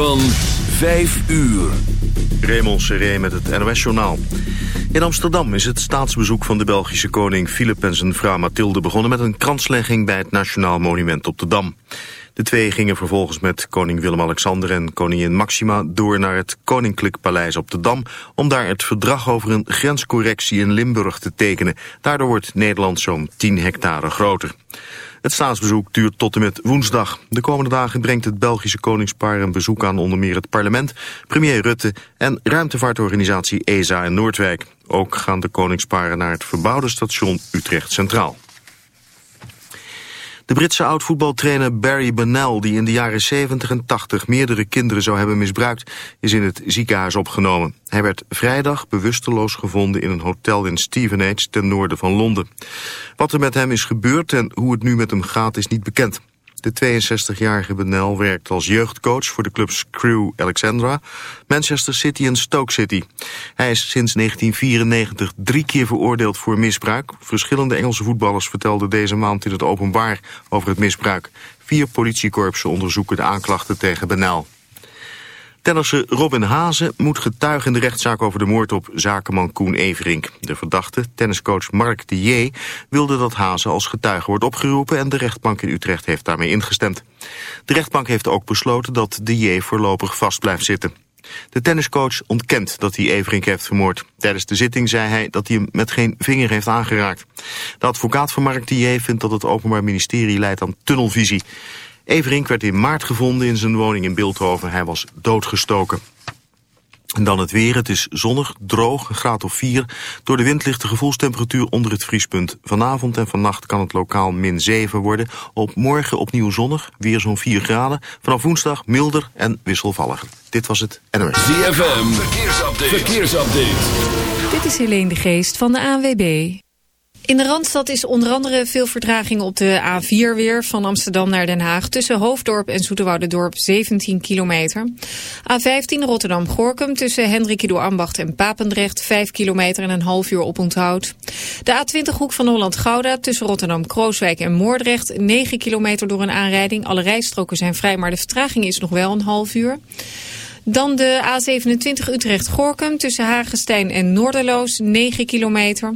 Van 5 uur. Raymond Seré met het NOS-journaal. In Amsterdam is het staatsbezoek van de Belgische koning Philip en zijn vrouw Mathilde begonnen met een kranslegging bij het Nationaal Monument op de Dam. De twee gingen vervolgens met koning Willem-Alexander en koningin Maxima door naar het Koninklijk Paleis op de Dam om daar het verdrag over een grenscorrectie in Limburg te tekenen. Daardoor wordt Nederland zo'n 10 hectare groter. Het staatsbezoek duurt tot en met woensdag. De komende dagen brengt het Belgische koningspaar een bezoek aan onder meer het parlement, premier Rutte en ruimtevaartorganisatie ESA in Noordwijk. Ook gaan de koningsparen naar het verbouwde station Utrecht Centraal. De Britse oud-voetbaltrainer Barry Bennell, die in de jaren 70 en 80 meerdere kinderen zou hebben misbruikt, is in het ziekenhuis opgenomen. Hij werd vrijdag bewusteloos gevonden in een hotel in Stevenage ten noorden van Londen. Wat er met hem is gebeurd en hoe het nu met hem gaat is niet bekend. De 62-jarige Benel werkt als jeugdcoach voor de clubs Crew Alexandra, Manchester City en Stoke City. Hij is sinds 1994 drie keer veroordeeld voor misbruik. Verschillende Engelse voetballers vertelden deze maand in het openbaar over het misbruik. Vier politiekorpsen onderzoeken de aanklachten tegen Benel. Tennisser Robin Hazen moet getuigen in de rechtszaak over de moord op zakenman Koen Everink. De verdachte, tenniscoach Mark de J, wilde dat Hazen als getuige wordt opgeroepen en de rechtbank in Utrecht heeft daarmee ingestemd. De rechtbank heeft ook besloten dat de J voorlopig vast blijft zitten. De tenniscoach ontkent dat hij Everink heeft vermoord. Tijdens de zitting zei hij dat hij hem met geen vinger heeft aangeraakt. De advocaat van Mark de J vindt dat het Openbaar Ministerie leidt aan tunnelvisie. Everink werd in maart gevonden in zijn woning in Beeldhoven. Hij was doodgestoken. En dan het weer. Het is zonnig, droog, een graad of 4. Door de wind ligt de gevoelstemperatuur onder het vriespunt. Vanavond en vannacht kan het lokaal min 7 worden. Op morgen opnieuw zonnig, weer zo'n 4 graden. Vanaf woensdag milder en wisselvalliger. Dit was het NOS. ZFM, verkeersupdate. verkeersupdate. Dit is Helene de Geest van de ANWB. In de Randstad is onder andere veel vertraging op de A4 weer... van Amsterdam naar Den Haag tussen Hoofddorp en Zoeterwoudendorp 17 kilometer. A15 Rotterdam-Gorkum tussen Hendrikido Ambacht en Papendrecht 5 kilometer en een half uur op onthoud. De A20 Hoek van Holland-Gouda tussen Rotterdam-Krooswijk en Moordrecht 9 kilometer door een aanrijding. Alle rijstroken zijn vrij, maar de vertraging is nog wel een half uur. Dan de A27 Utrecht-Gorkum tussen Hagestein en Noorderloos, 9 kilometer.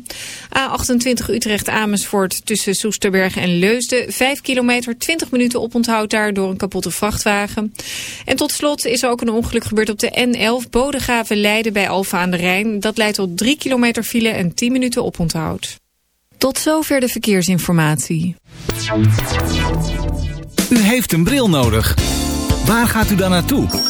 A28 Utrecht-Amersfoort tussen Soesterberg en Leusden, 5 kilometer, 20 minuten oponthoud daar door een kapotte vrachtwagen. En tot slot is er ook een ongeluk gebeurd op de N11 Bodegraven-Leiden bij Alfa aan de Rijn. Dat leidt tot 3 kilometer file en 10 minuten oponthoud. Tot zover de verkeersinformatie. U heeft een bril nodig. Waar gaat u dan naartoe?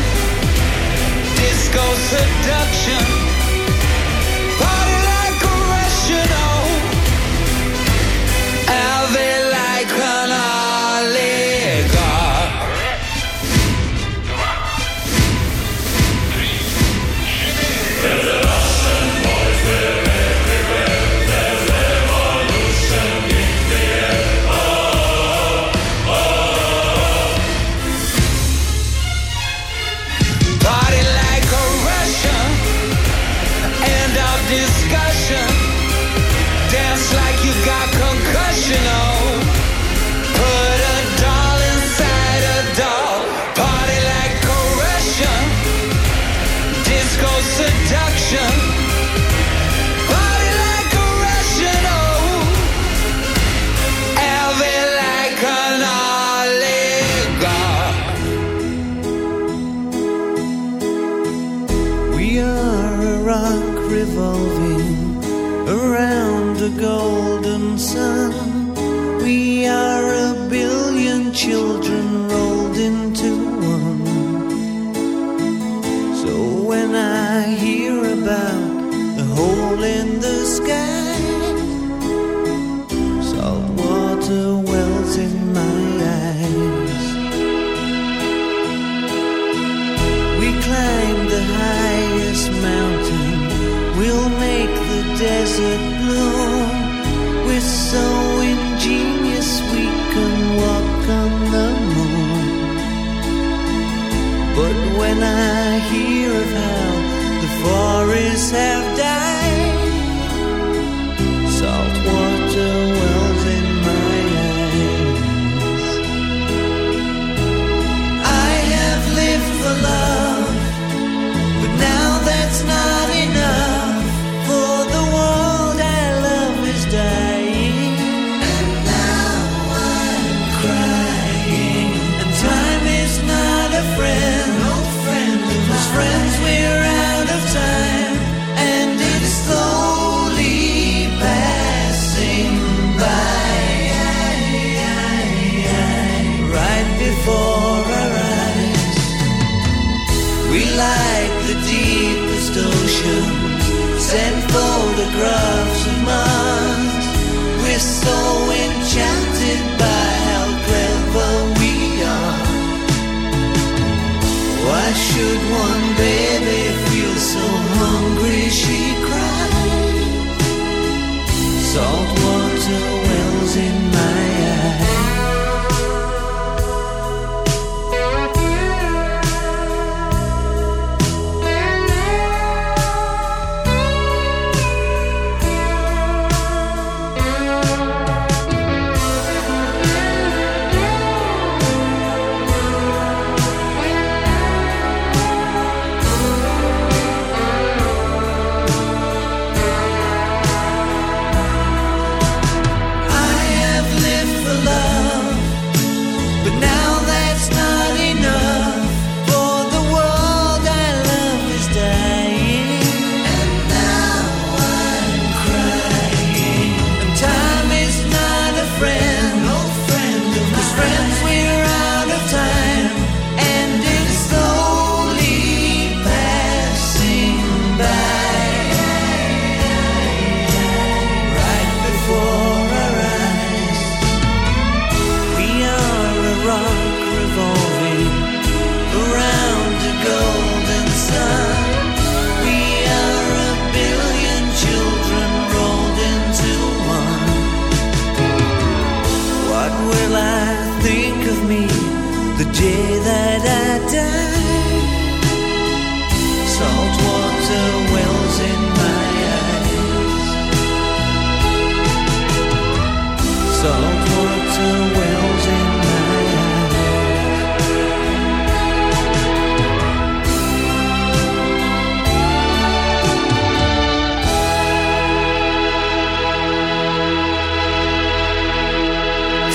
seduction golden sun. We are a billion children.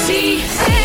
ZFM.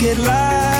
get loud.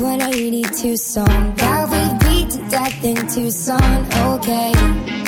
182 song. Got we beat to death in Tucson, okay.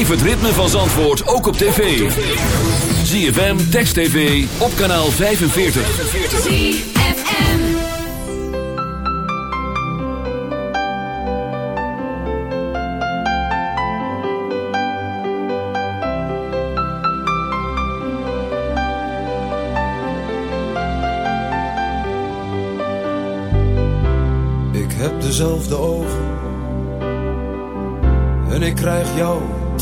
Beleef het ritme van Zandvoort ook op tv. ZFM, Text TV, op kanaal 45. ZFM Ik heb dezelfde ogen. En ik krijg jou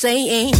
saying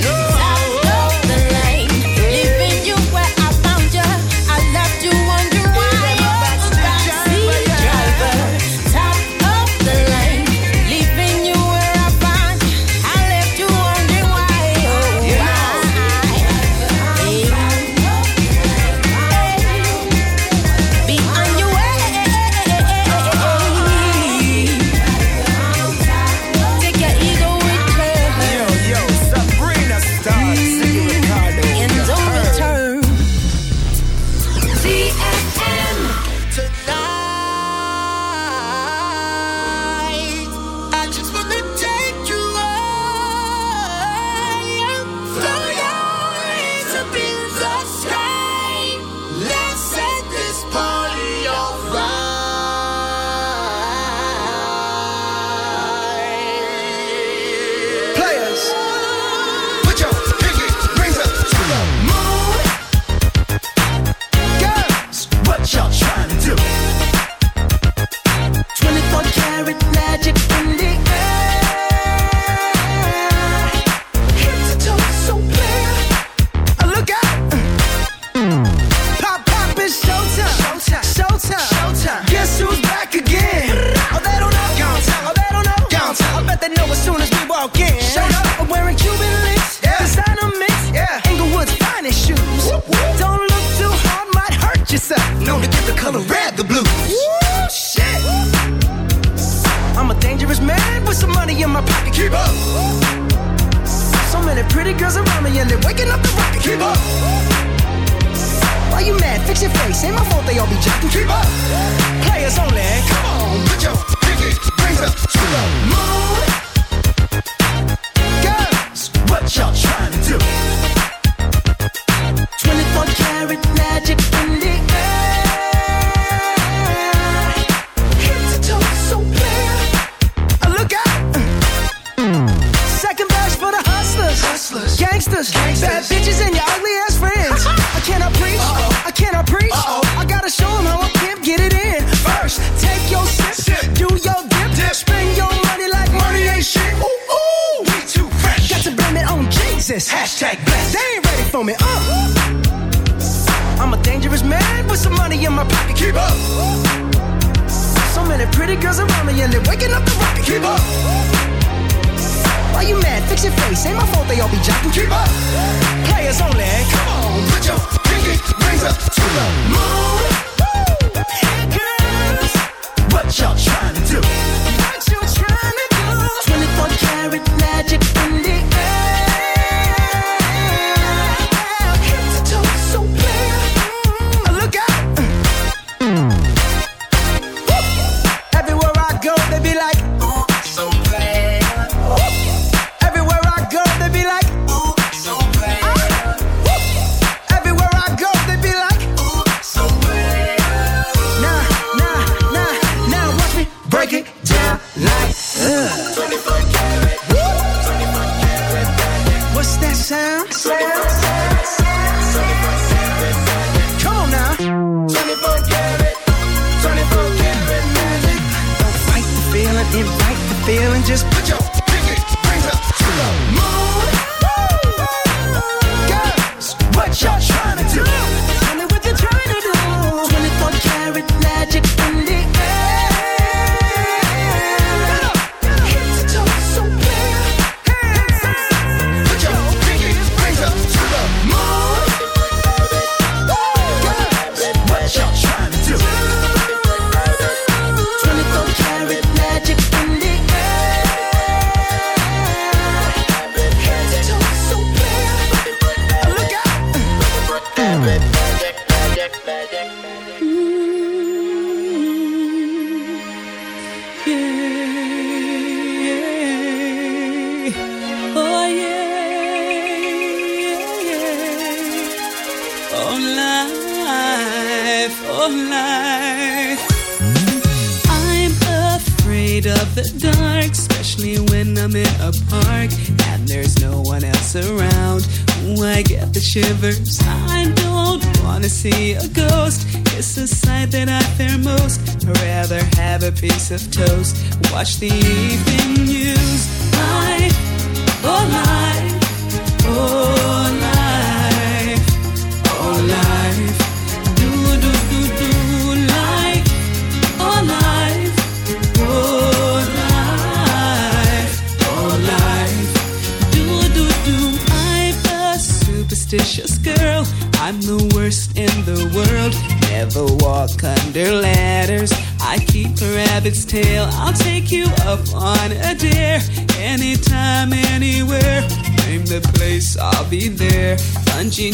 on a dare, anytime, anywhere. Name the place, I'll be there. Punching